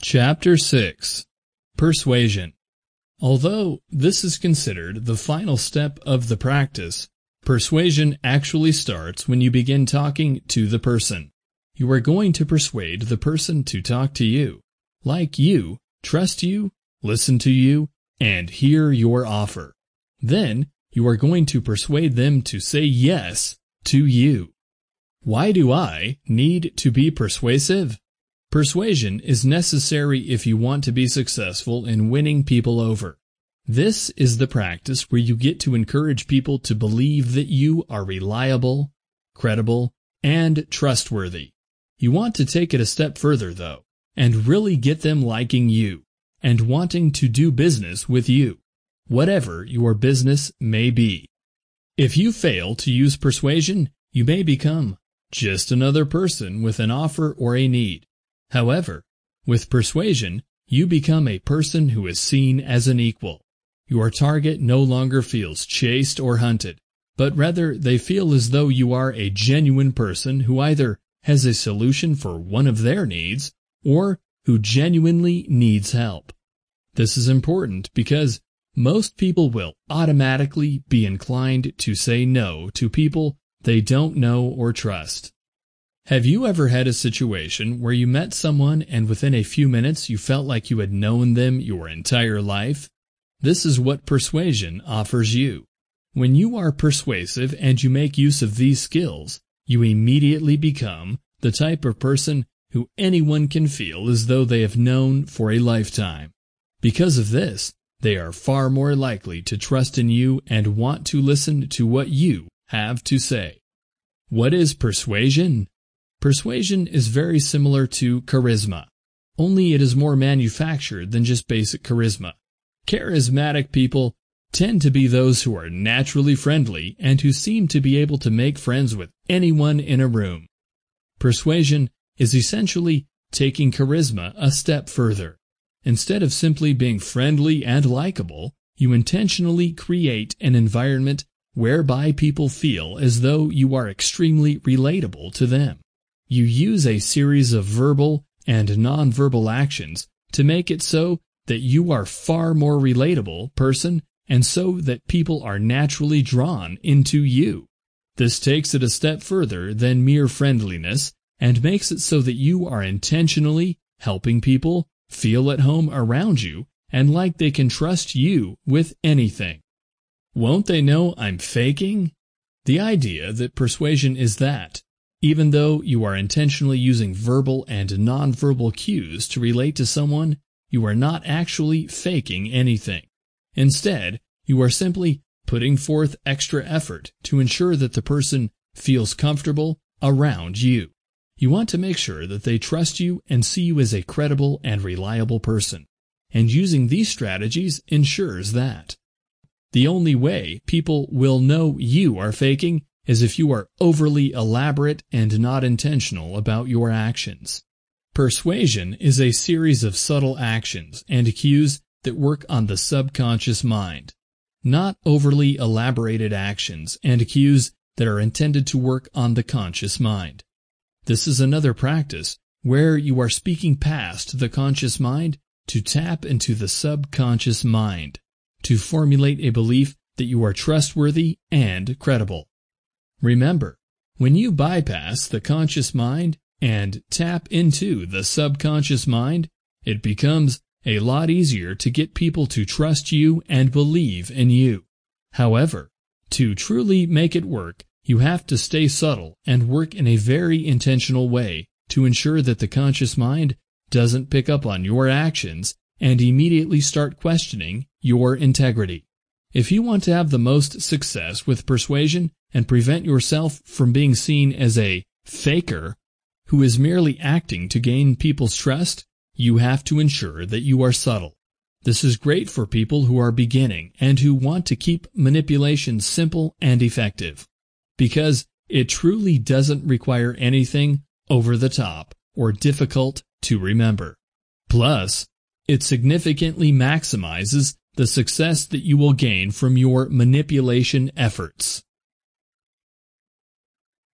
Chapter 6 Persuasion Although this is considered the final step of the practice, persuasion actually starts when you begin talking to the person. You are going to persuade the person to talk to you, like you, trust you, listen to you, and hear your offer. Then you are going to persuade them to say yes to you. Why do I need to be persuasive? Persuasion is necessary if you want to be successful in winning people over. This is the practice where you get to encourage people to believe that you are reliable, credible, and trustworthy. You want to take it a step further, though, and really get them liking you and wanting to do business with you, whatever your business may be. If you fail to use persuasion, you may become just another person with an offer or a need. However, with persuasion, you become a person who is seen as an equal. Your target no longer feels chased or hunted, but rather they feel as though you are a genuine person who either has a solution for one of their needs or who genuinely needs help. This is important because most people will automatically be inclined to say no to people they don't know or trust. Have you ever had a situation where you met someone and within a few minutes you felt like you had known them your entire life? This is what persuasion offers you. When you are persuasive and you make use of these skills, you immediately become the type of person who anyone can feel as though they have known for a lifetime. Because of this, they are far more likely to trust in you and want to listen to what you have to say. What is persuasion? Persuasion is very similar to charisma, only it is more manufactured than just basic charisma. Charismatic people tend to be those who are naturally friendly and who seem to be able to make friends with anyone in a room. Persuasion is essentially taking charisma a step further. Instead of simply being friendly and likable, you intentionally create an environment whereby people feel as though you are extremely relatable to them. You use a series of verbal and nonverbal actions to make it so that you are far more relatable person and so that people are naturally drawn into you. This takes it a step further than mere friendliness and makes it so that you are intentionally helping people feel at home around you and like they can trust you with anything. Won't they know I'm faking? The idea that persuasion is that even though you are intentionally using verbal and nonverbal cues to relate to someone, you are not actually faking anything. Instead, you are simply putting forth extra effort to ensure that the person feels comfortable around you. You want to make sure that they trust you and see you as a credible and reliable person. And using these strategies ensures that. The only way people will know you are faking as if you are overly elaborate and not intentional about your actions. Persuasion is a series of subtle actions and cues that work on the subconscious mind, not overly elaborated actions and cues that are intended to work on the conscious mind. This is another practice where you are speaking past the conscious mind to tap into the subconscious mind, to formulate a belief that you are trustworthy and credible. Remember, when you bypass the conscious mind and tap into the subconscious mind, it becomes a lot easier to get people to trust you and believe in you. However, to truly make it work, you have to stay subtle and work in a very intentional way to ensure that the conscious mind doesn't pick up on your actions and immediately start questioning your integrity. If you want to have the most success with persuasion and prevent yourself from being seen as a faker who is merely acting to gain people's trust, you have to ensure that you are subtle. This is great for people who are beginning and who want to keep manipulation simple and effective, because it truly doesn't require anything over the top or difficult to remember. Plus, it significantly maximizes the success that you will gain from your manipulation efforts.